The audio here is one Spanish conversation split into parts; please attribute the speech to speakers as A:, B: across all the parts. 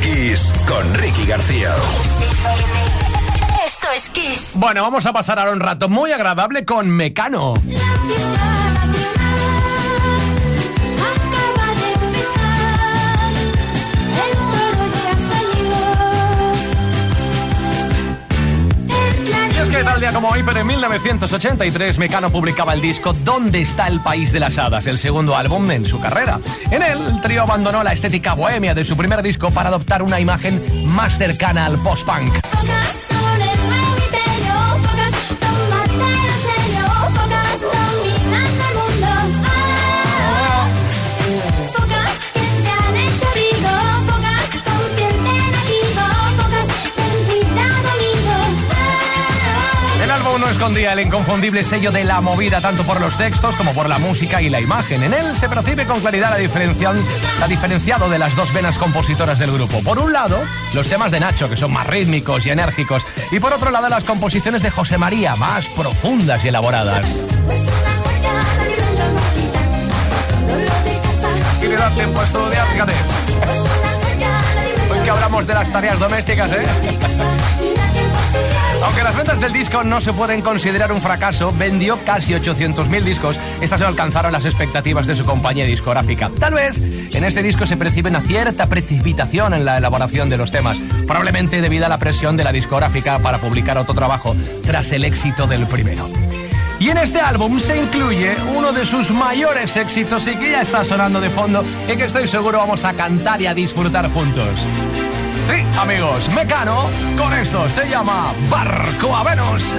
A: Kiss con Ricky García.
B: Esto es Kiss.
C: Bueno, vamos a pasar ahora un rato muy agradable con Mecano. Día como hoy, pero en 1983 Mecano publicaba el disco ¿Dónde está el país de las hadas? El segundo álbum en su carrera. En él, el trío abandonó la estética bohemia de su primer disco para adoptar una imagen más cercana al post-punk. Escondía el inconfundible sello de la movida tanto por los textos como por la música y la imagen. En él se percibe con claridad la, la diferenciado de las dos venas compositoras del grupo. Por un lado, los temas de Nacho, que son más rítmicos y enérgicos, y por otro lado, las composiciones de José María, más profundas y elaboradas. Y le da tiempo a estudiar, fíjate. Hoy que hablamos de las tareas domésticas, ¿eh? Aunque las ventas del disco no se pueden considerar un fracaso, vendió casi 800.000 discos. Estas no alcanzaron las expectativas de su compañía discográfica. Tal vez en este disco se percibe una cierta precipitación en la elaboración de los temas, probablemente debido a la presión de la discográfica para publicar otro trabajo tras el éxito del primero. Y en este álbum se incluye uno de sus mayores éxitos y que ya está sonando de fondo y que estoy seguro vamos a cantar y a disfrutar juntos. Sí, amigos, Mecano, con esto se llama Barco a Venus.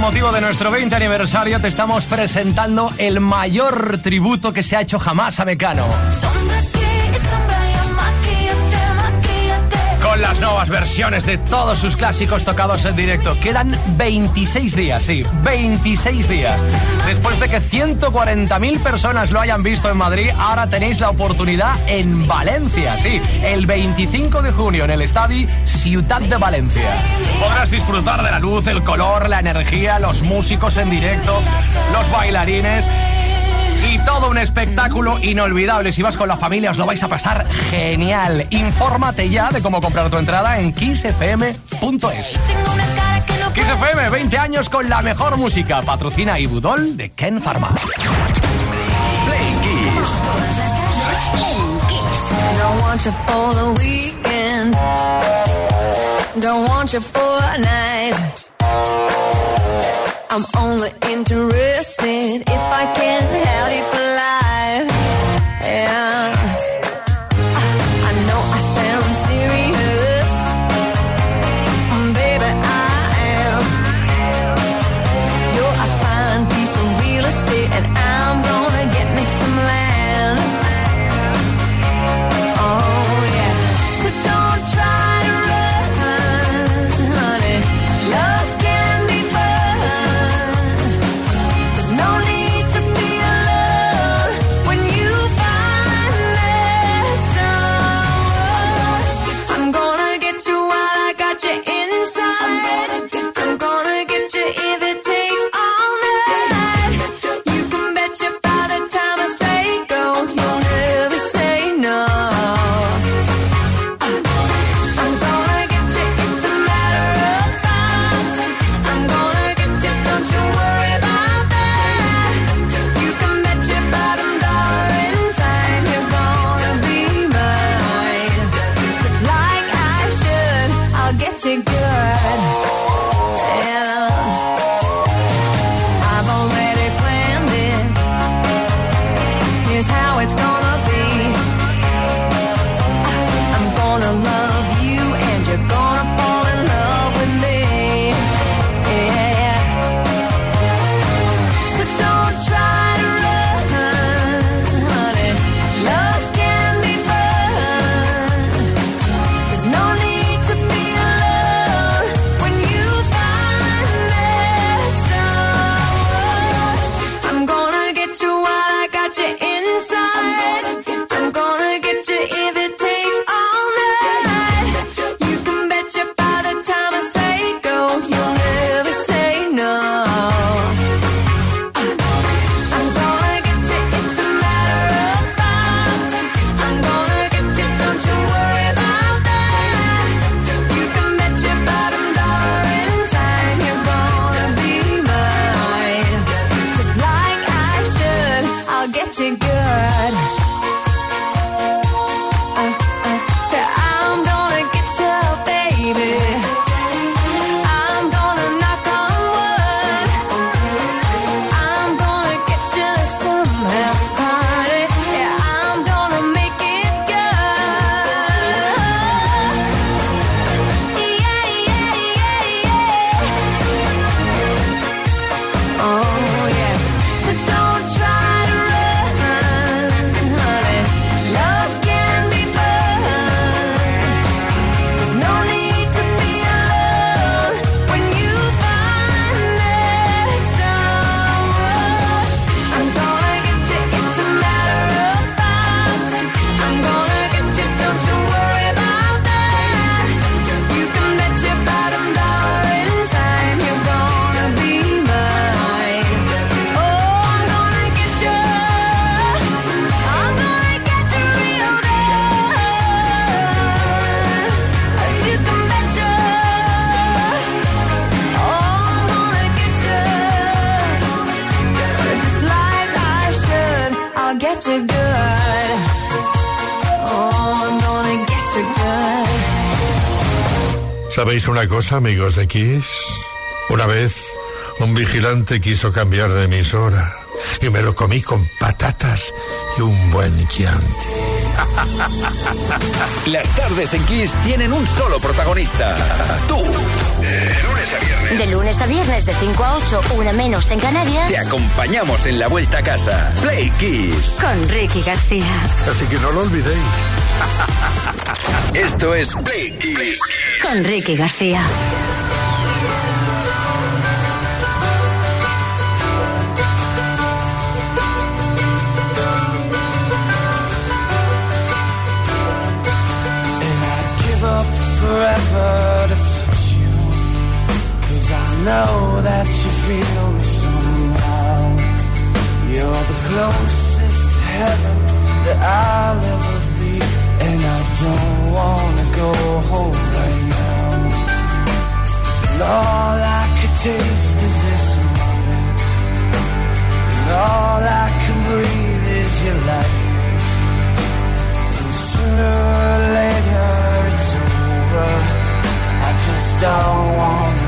C: Motivo de nuestro 20 aniversario te estamos presentando el mayor tributo que se ha hecho jamás a Mecano.
D: las nuevas versiones de todos sus clásicos tocados en directo. Quedan 26 días, sí, 26 días. Después de que 140.000 personas lo hayan visto en Madrid, ahora tenéis la oportunidad en Valencia, sí, el 25 de junio en el Estadio Ciudad de Valencia. Podrás disfrutar de la luz, el color, la energía, los músicos en directo, los bailarines y todo un espectáculo inolvidable. Si vas con la familia os lo vais a pasar genial. Infórmate ya de cómo comprar tu entrada en kissfm.es. Kiss FM, 20 años con la mejor música. Patrocina Ibudol de Ken Pharma.
E: I'm only interested if I can help you fly. Yeah.
F: ¿Sabéis una cosa, amigos de Kiss? Una vez un vigilante quiso cambiar de emisora y me lo comí con patatas y un buen Chianti.
A: Las tardes en Kiss tienen un solo protagonista, tú. De lunes a viernes.
B: De lunes a viernes de 5 a 8, una menos en Canarias.
A: Te acompañamos en la vuelta a casa. Play Kiss.
B: Con Ricky García.
F: Así que no lo olvidéis.
A: Esto es Play Kiss.
B: Con Ricky García.
G: And I'd give up forever to touch you. Cause I know that you feel me somehow. You're the closest to heaven that I'll ever don't wanna go home right now. And all I could taste is this moment. And all I can breathe is your light. And sooner or later it's over. I just don't want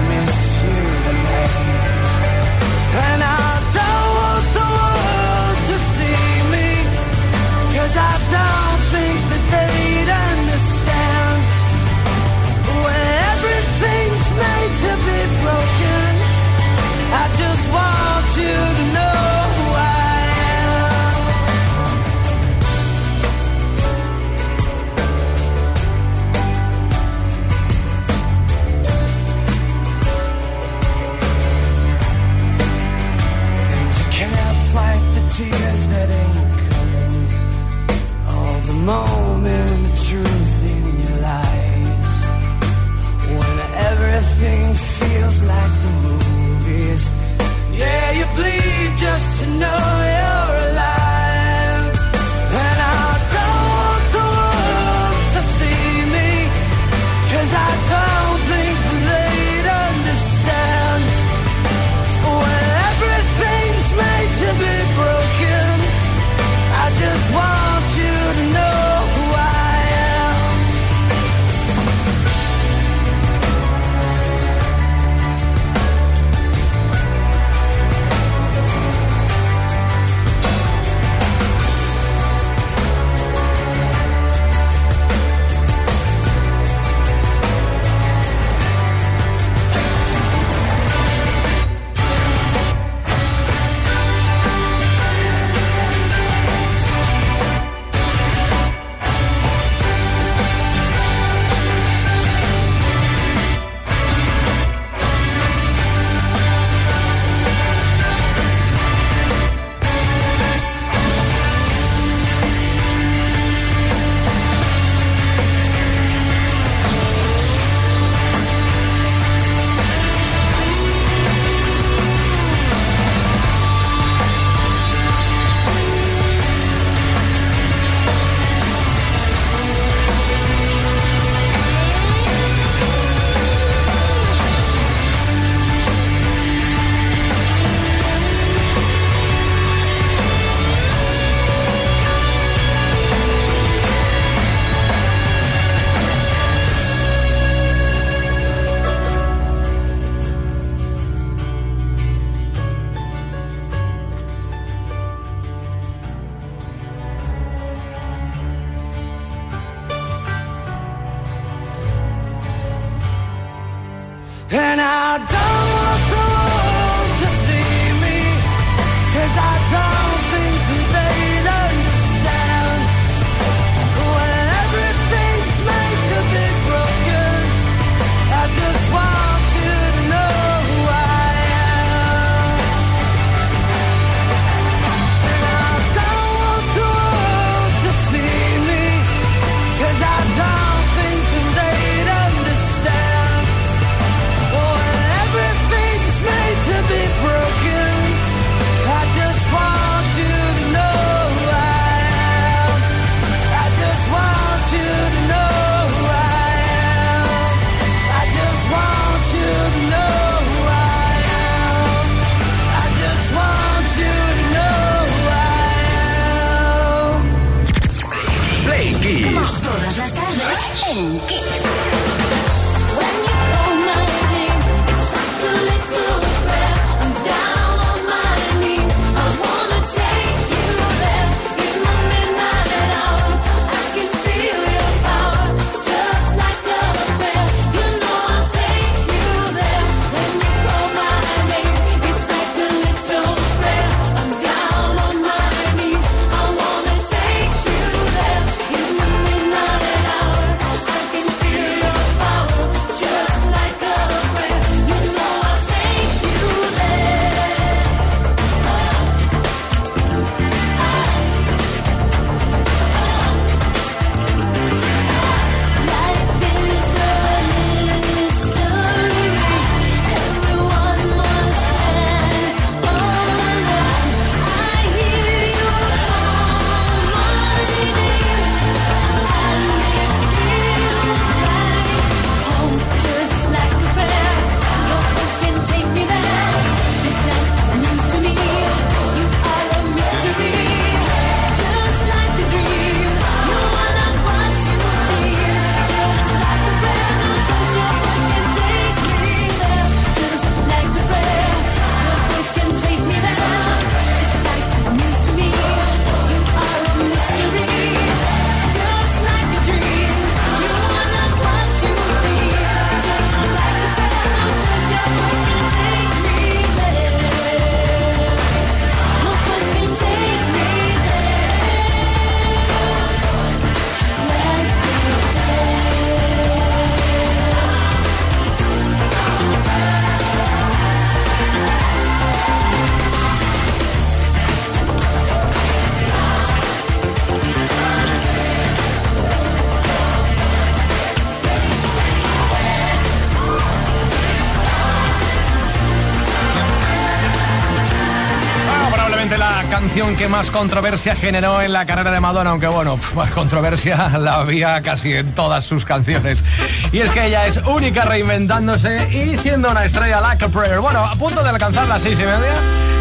D: que más controversia generó en la carrera de Madonna, aunque bueno, más controversia la había casi en todas sus canciones. Y es que ella es única reinventándose y siendo una estrella like a prayer. Bueno, a punto de alcanzar las seis y media,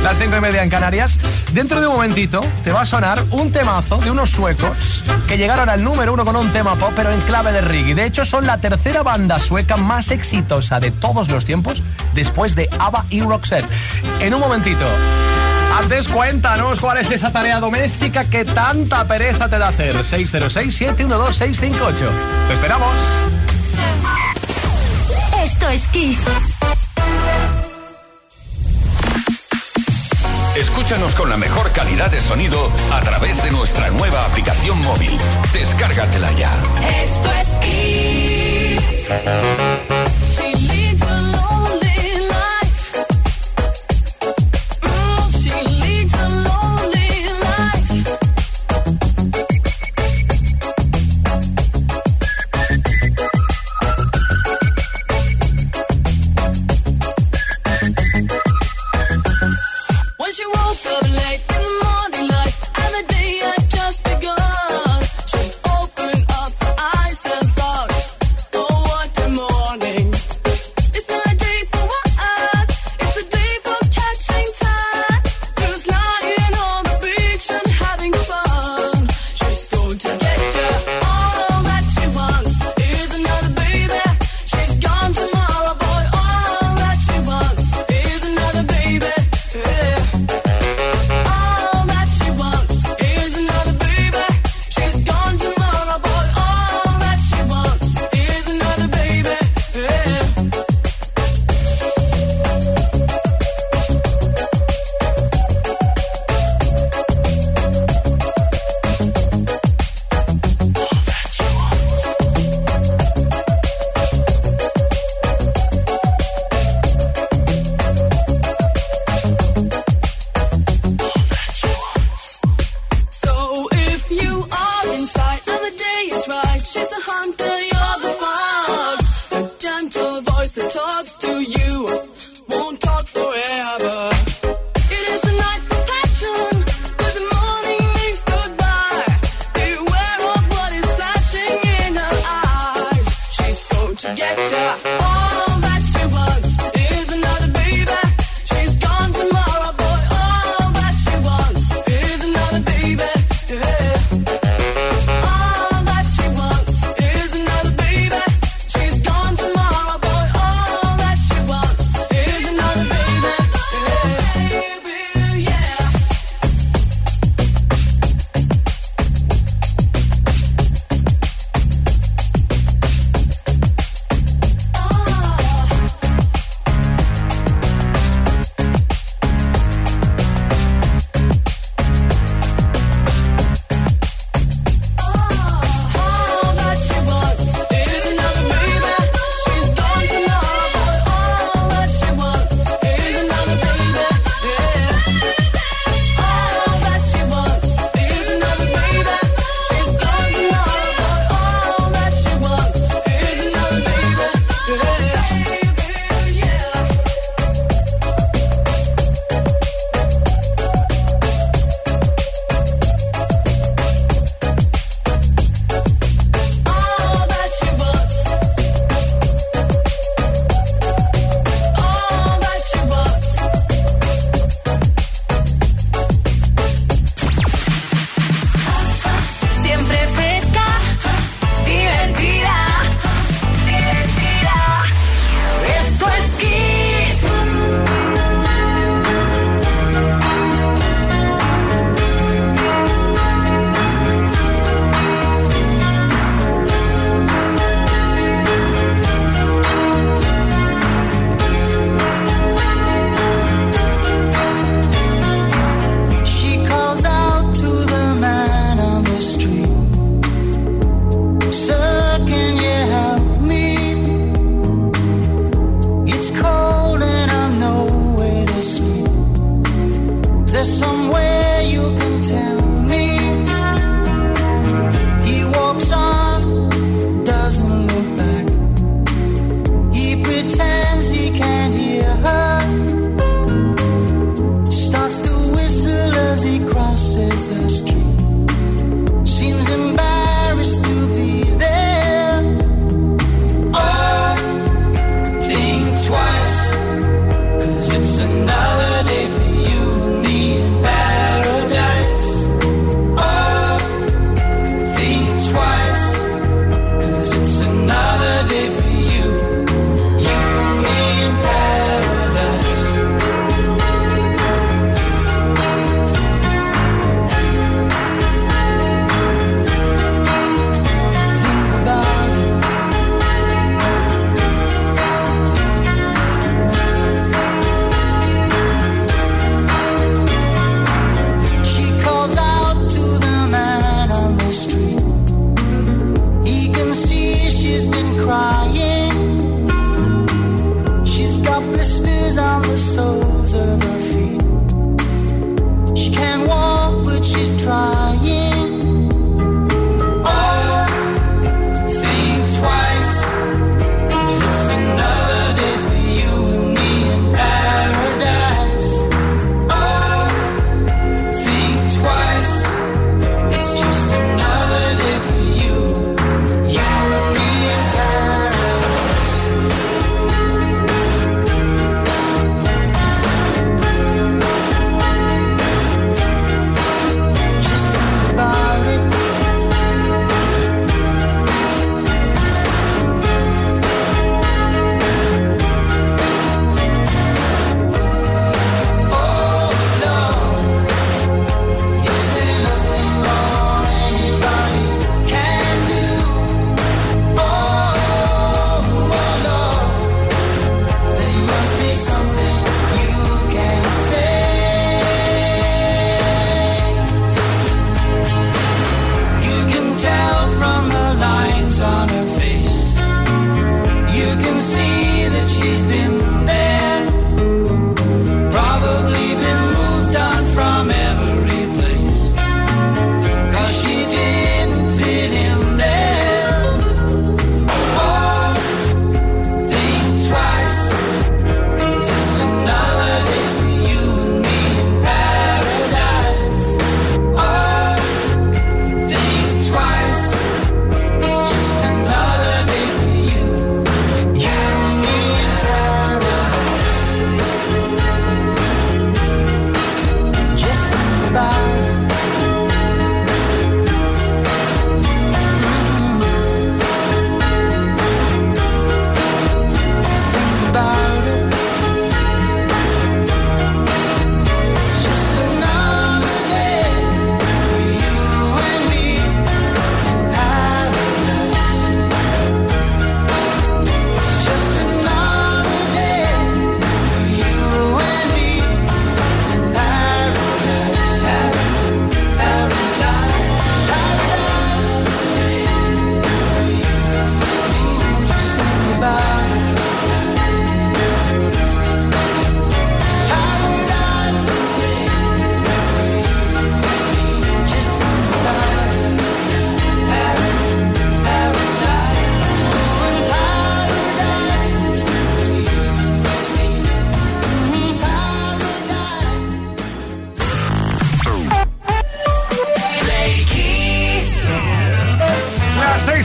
D: las cinco y media en Canarias. Dentro de un momentito te va a sonar un temazo de unos suecos que llegaron al número uno con un tema pop, pero en clave de reggae. De hecho, son la tercera banda sueca más exitosa de todos los tiempos después de ABBA y Roxette. En un momentito. Antes cuéntanos cuál es esa tarea doméstica que tanta pereza te da hacer. 606-712-658. Te esperamos.
B: Esto es Kiss.
A: Escúchanos con la mejor calidad de sonido a través de nuestra nueva aplicación móvil. Descárgatela ya.
H: Esto es Kiss.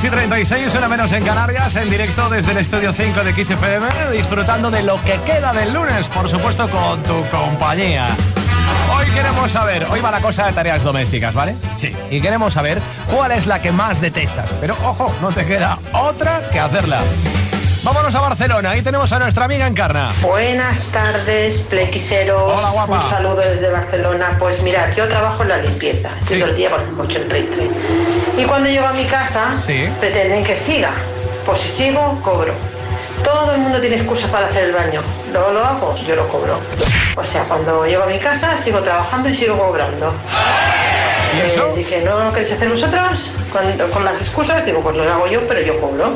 D: Y 36, una menos en Canarias, en directo desde el estudio 5 de XFM, disfrutando de lo que queda del lunes, por supuesto, con tu compañía. Hoy queremos saber, hoy va la cosa de tareas domésticas, ¿vale? Sí. Y queremos saber cuál es la que más detestas. Pero ojo, no te queda otra que hacerla. Vámonos a Barcelona, ahí tenemos a nuestra amiga Encarna.
I: Buenas tardes, plequiseros.
D: Hola, guapa.
I: Un saludo desde Barcelona. Pues mirad, yo trabajo en la limpieza. Estoy
D: Sí.
I: todo el día con el coche en. Y cuando llego a mi casa,
D: Sí.
I: pretenden que siga. Pues si sigo, cobro. Todo el mundo tiene excusas para hacer el baño. Luego lo hago, yo lo cobro. O sea, cuando llego a mi casa, sigo trabajando y sigo cobrando.
D: ¿Y
I: Eh,
D: eso?
I: dije, ¿no lo queréis hacer vosotros? Con, con las excusas, digo, pues lo hago yo, pero yo cobro.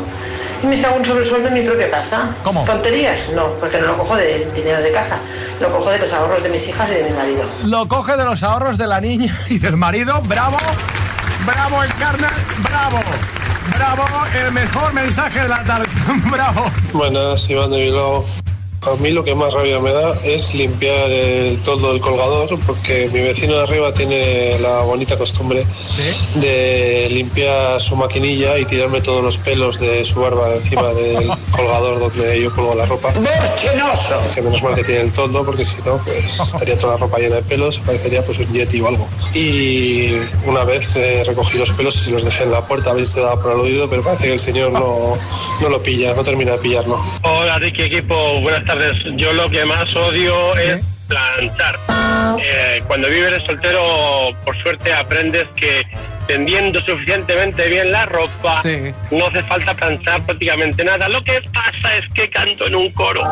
I: Y me hago un sobresueldo en mi propia casa.
D: ¿Cómo?
I: ¿Tonterías? No, porque no lo cojo de dinero de casa. Lo cojo de los ahorros de mis hijas y de mi marido.
D: Lo coge de los ahorros de la niña y del marido. ¡Bravo! ¡Bravo, Encarna! ¡Bravo! ¡Bravo! El mejor mensaje de la tarde. ¡Bravo!
J: Buenas, Iván de Bilbao. A mí lo que más rabia me da es limpiar el toldo del colgador, porque mi vecino de arriba tiene la bonita costumbre de limpiar su maquinilla y tirarme todos los pelos de su barba encima del colgador donde yo colgo la ropa. Que menos mal que tiene el toldo, porque si no, pues estaría toda la ropa llena de pelos, parecería pues un yeti o algo. Y una vez eh, recogí los pelos y se los dejé en la puerta, a ver si se daba por aludido, pero parece que el señor no, no lo pilla, no termina de pillarlo.
K: Hola Ricky equipo, buenas tardes. Yo lo que más odio es planchar. Eh, cuando vives soltero, por suerte aprendes que tendiendo suficientemente bien la ropa,
D: Sí.
K: no hace falta planchar prácticamente nada. Lo que pasa es que canto en un coro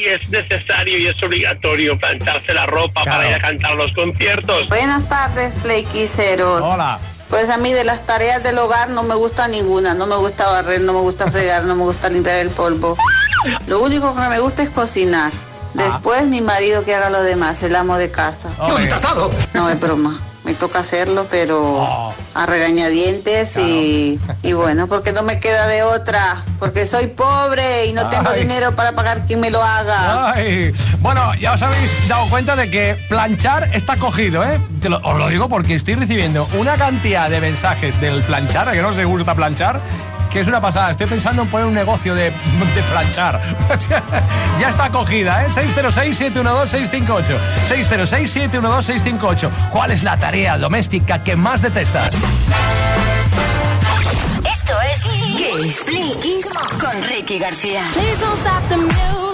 K: y es necesario y es obligatorio plancharse la ropa
D: Claro.
K: para ir a cantar a los conciertos.
L: Buenas tardes, Playquiseros.
D: Hola.
L: Pues a mí de las tareas del hogar no me gusta ninguna. No me gusta barrer, no me gusta fregar, no me gusta limpiar el polvo. Lo único que me gusta es cocinar. Después mi marido que haga lo demás, el amo de casa.
D: Hombre,
L: No es broma. Me toca hacerlo, pero
D: Oh.
L: a regañadientes y, y bueno, porque no me queda de otra. Porque soy pobre y no tengo dinero para pagar quien me lo haga.
D: Ay. Bueno, ya os habéis dado cuenta de que planchar está cogido, ¿eh? Te lo- os lo digo porque estoy recibiendo una cantidad de mensajes del planchar, a que no os gusta planchar, que es una pasada. Estoy pensando en poner un negocio de, de planchar. ya está cogida, ¿eh? 606-712-658. 606-712-658. ¿Cuál es la tarea doméstica que más detestas?
B: Esto es Kiss con Ricky García.
H: Please don't stop the music,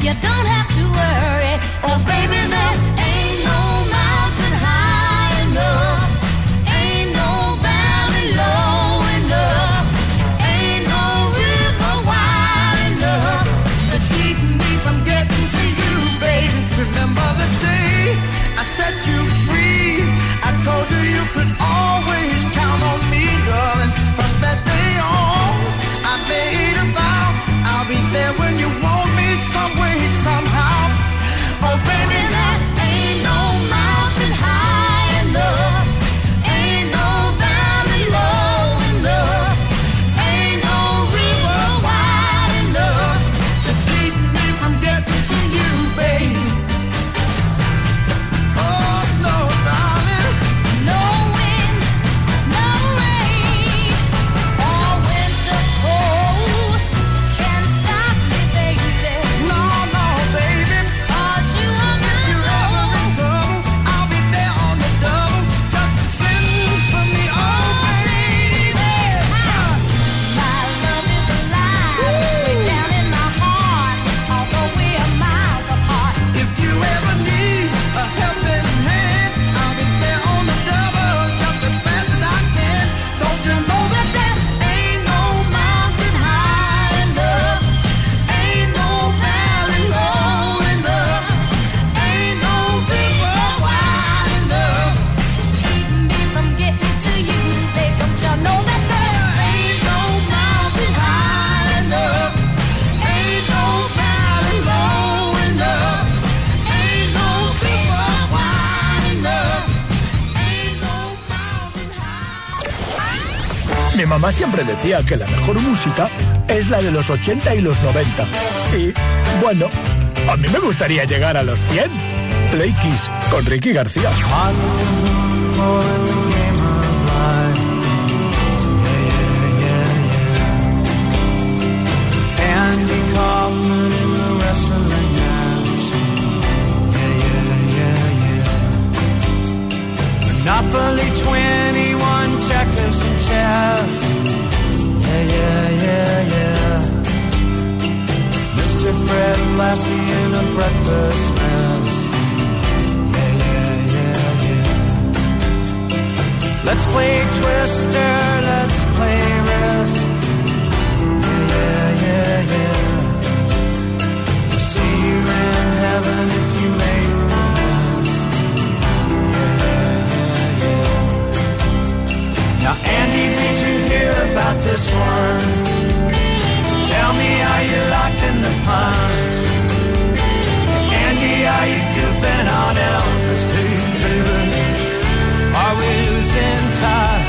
H: You
G: don't
H: have to worry, cause baby,
G: that
M: mamá siempre decía que la mejor música es la de los 80 y los 90. Y, bueno, a mí me gustaría llegar a los 100. Play Kiss con Ricky García.
G: Monopoly 21 checkers us. Yeah, yeah, yeah, yeah. Mr. Fred Lassie in a breakfast mess. Yeah, yeah, yeah, yeah. Let's play Twister, let's play Risk. Yeah, yeah, yeah, yeah. See you in heaven Now, Andy, did you hear about this one? Tell me, are you locked in the pond? Andy, are you goofing on Elvis too? Are we losing time?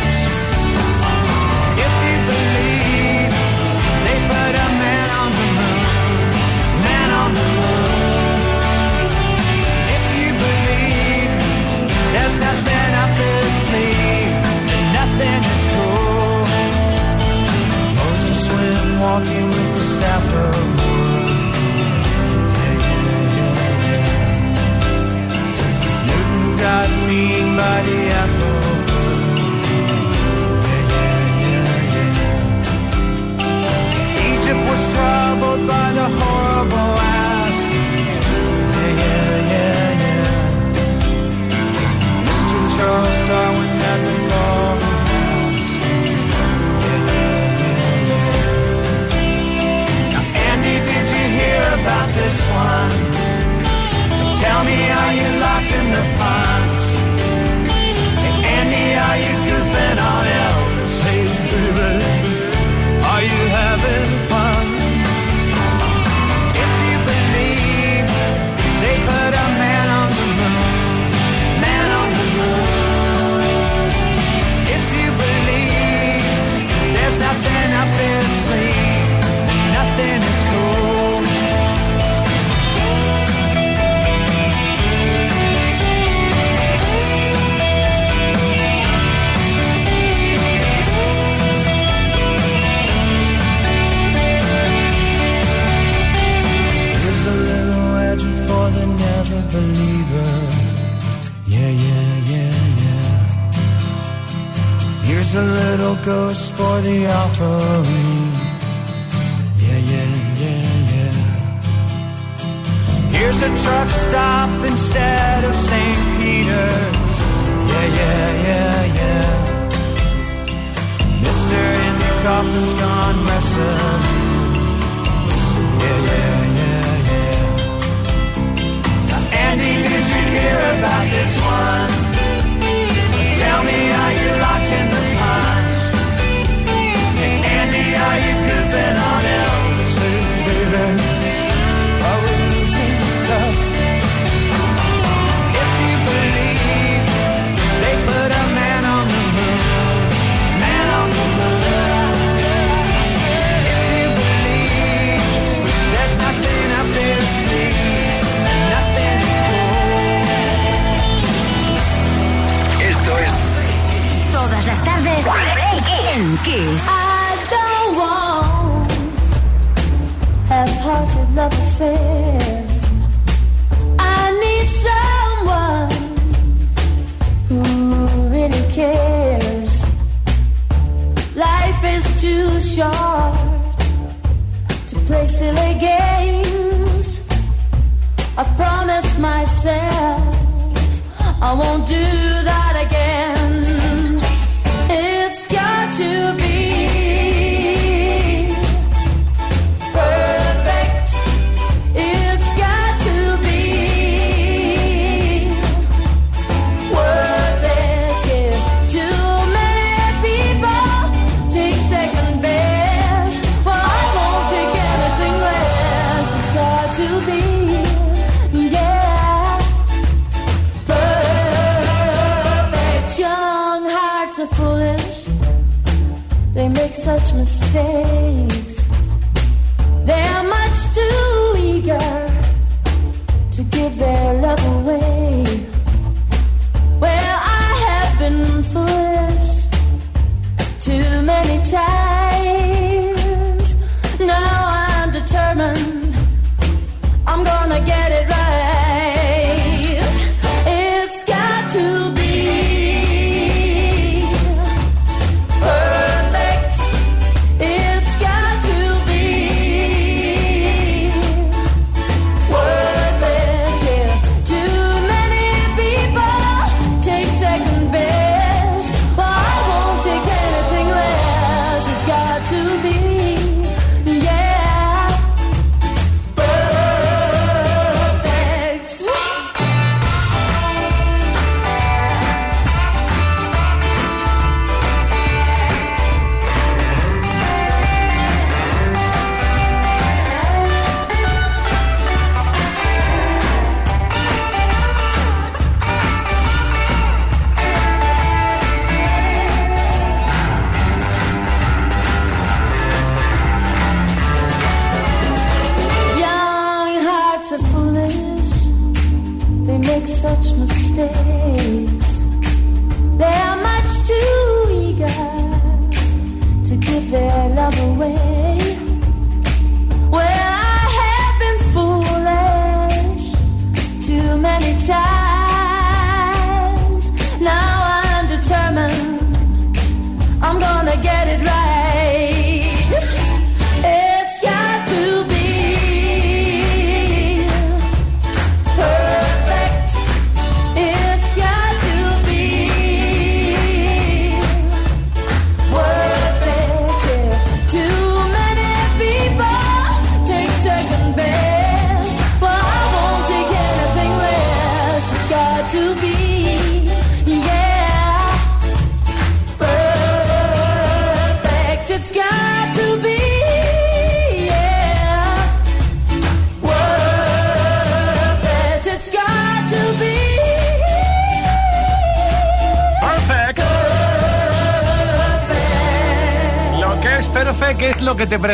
G: A little ghost for the offering. Yeah, yeah, yeah, yeah. Here's a truck stop instead of St. Peter's. Yeah, yeah, yeah, yeah. Mister in the coffin's gone messing. Yeah, yeah, yeah, yeah. Now, Andy, did you hear about this one? Tell me, are you locked in the you
B: Todas las tardes Kiss.
H: Love affairs. I need someone who really cares. Life is too short to play silly games. I've promised myself I won't do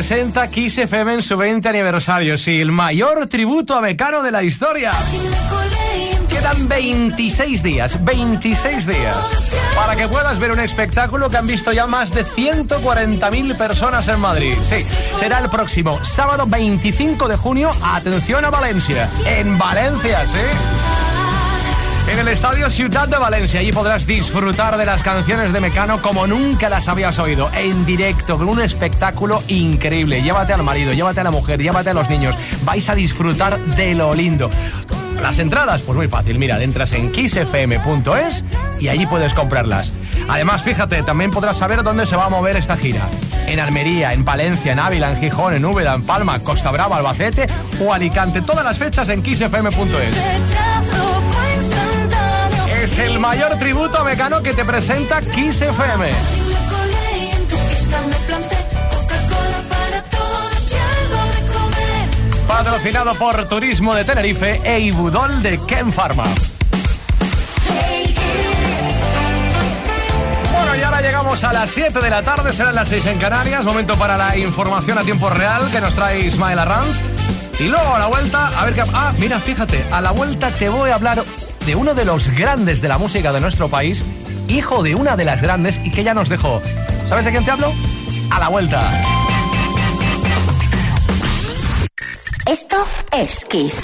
D: presenta Kiss FM en su 20 aniversario. Sí, el mayor tributo a Mecano de la historia. Quedan 26 días, 26 días, para que puedas ver un espectáculo que han visto ya más de 140.000 personas en Madrid. Sí, será el próximo sábado 25 de junio. Atención a Valencia. En Valencia, sí. En el Estadio Ciudad de Valencia. Allí podrás disfrutar de las canciones de Mecano como nunca las habías oído, en directo, con un espectáculo increíble. Llévate al marido, llévate a la mujer, llévate a los niños. Vais a disfrutar de lo lindo. Las entradas, pues muy fácil, mira, entras en kissfm.es y allí puedes comprarlas. Además, fíjate, también podrás saber dónde se va a mover esta gira. En Armería, en Palencia, en Ávila, en Gijón, en Úbeda, en Palma, Costa Brava, Albacete o Alicante. Todas las fechas en kissfm.es. Es el mayor tributo a Mecano que te presenta Kiss FM. Patrocinado por Turismo de Tenerife e Ibudol de Ken Pharma. Bueno, y ahora llegamos a las 7 de la tarde, serán las 6 en Canarias. Momento para la información a tiempo real que nos trae Ismael Arranz. Y luego a la vuelta, a ver qué. Ah, mira, fíjate, a la vuelta te voy a hablar de uno de los grandes de la música de nuestro país, hijo de una de las grandes y que ya nos dejó. ¿Sabes de quién te hablo? A la vuelta.
B: Esto es Kiss.